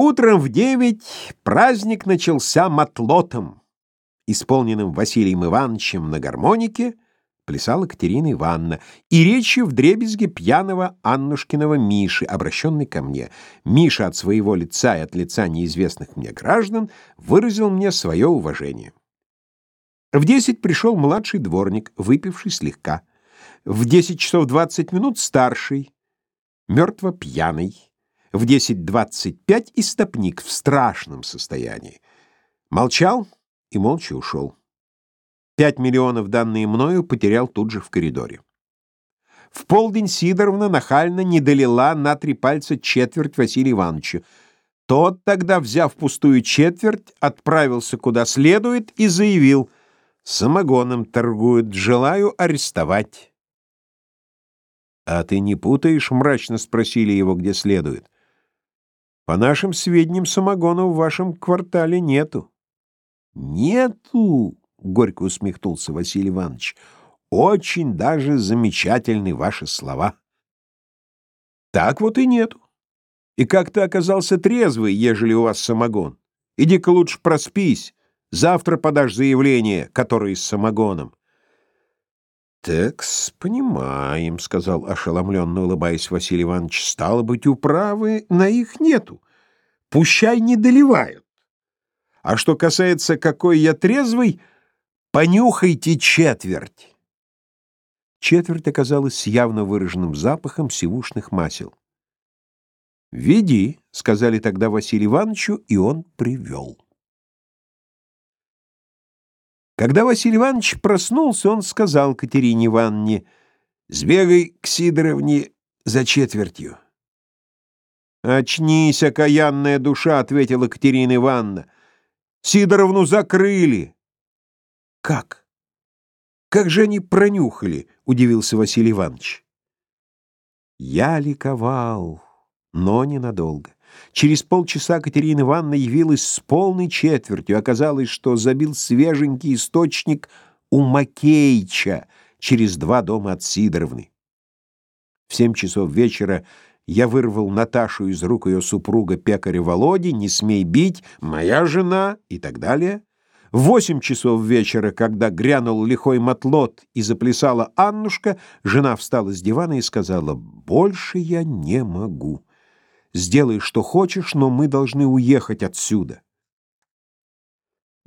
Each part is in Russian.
Утром в девять праздник начался матлотом, исполненным Василием Ивановичем на гармонике, плясала Катерина Ивановна, и речью в дребезге пьяного Аннушкиного Миши, обращенной ко мне. Миша от своего лица и от лица неизвестных мне граждан выразил мне свое уважение. В десять пришел младший дворник, выпивший слегка. В десять часов двадцать минут старший, мертво пьяный в 10.25 истопник в страшном состоянии. Молчал и молча ушел. Пять миллионов, данные мною, потерял тут же в коридоре. В полдень Сидоровна нахально не долила на три пальца четверть Василию Ивановичу. Тот тогда, взяв пустую четверть, отправился куда следует и заявил «Самогоном торгуют, желаю арестовать». «А ты не путаешь?» — мрачно спросили его, где следует. По нашим сведениям, самогона в вашем квартале нету. Нету, горько усмехнулся Василий Иванович. Очень даже замечательны ваши слова. Так вот и нету. И как ты оказался трезвый, ежели у вас самогон? Иди-ка лучше проспись. Завтра подашь заявление, которое с самогоном. «Так-с, понимаем», — сказал ошеломленно улыбаясь Василий Иванович. «Стало быть, управы на их нету. Пущай не доливают. А что касается, какой я трезвый, понюхайте четверть». Четверть оказалась с явно выраженным запахом сивушных масел. «Веди», — сказали тогда Василию Ивановичу, и он привел. Когда Василий Иванович проснулся, он сказал Катерине Ивановне, «Сбегай к Сидоровне за четвертью». «Очнись, окаянная душа», — ответила Катерина Ивановна. «Сидоровну закрыли». «Как? Как же они пронюхали?» — удивился Василий Иванович. Я ликовал, но ненадолго. Через полчаса Катерина Ивановна явилась с полной четвертью. Оказалось, что забил свеженький источник у Макеича через два дома от Сидоровны. В семь часов вечера я вырвал Наташу из рук ее супруга пекаря Володи, не смей бить, моя жена и так далее. В восемь часов вечера, когда грянул лихой матлот и заплясала Аннушка, жена встала с дивана и сказала, «Больше я не могу». Сделай, что хочешь, но мы должны уехать отсюда.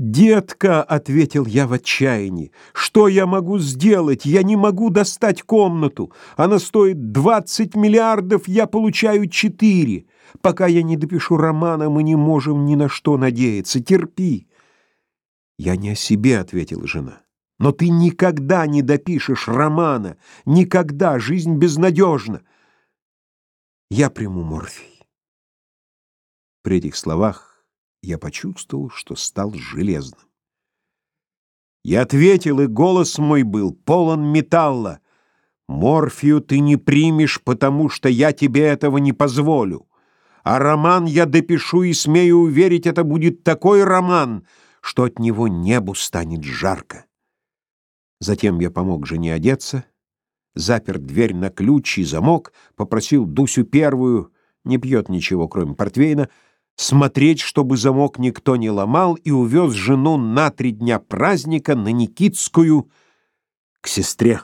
«Детка», — ответил я в отчаянии, — «что я могу сделать? Я не могу достать комнату. Она стоит двадцать миллиардов, я получаю четыре. Пока я не допишу романа, мы не можем ни на что надеяться. Терпи». «Я не о себе», — ответила жена. «Но ты никогда не допишешь романа. Никогда. Жизнь безнадежна. Я приму морфий». При этих словах я почувствовал, что стал железным. Я ответил, и голос мой был полон металла. «Морфию ты не примешь, потому что я тебе этого не позволю. А роман я допишу и смею уверить, это будет такой роман, что от него небу станет жарко». Затем я помог жене одеться, запер дверь на ключ и замок, попросил Дусю первую, не пьет ничего, кроме портвейна, смотреть, чтобы замок никто не ломал, и увез жену на три дня праздника на Никитскую к сестре.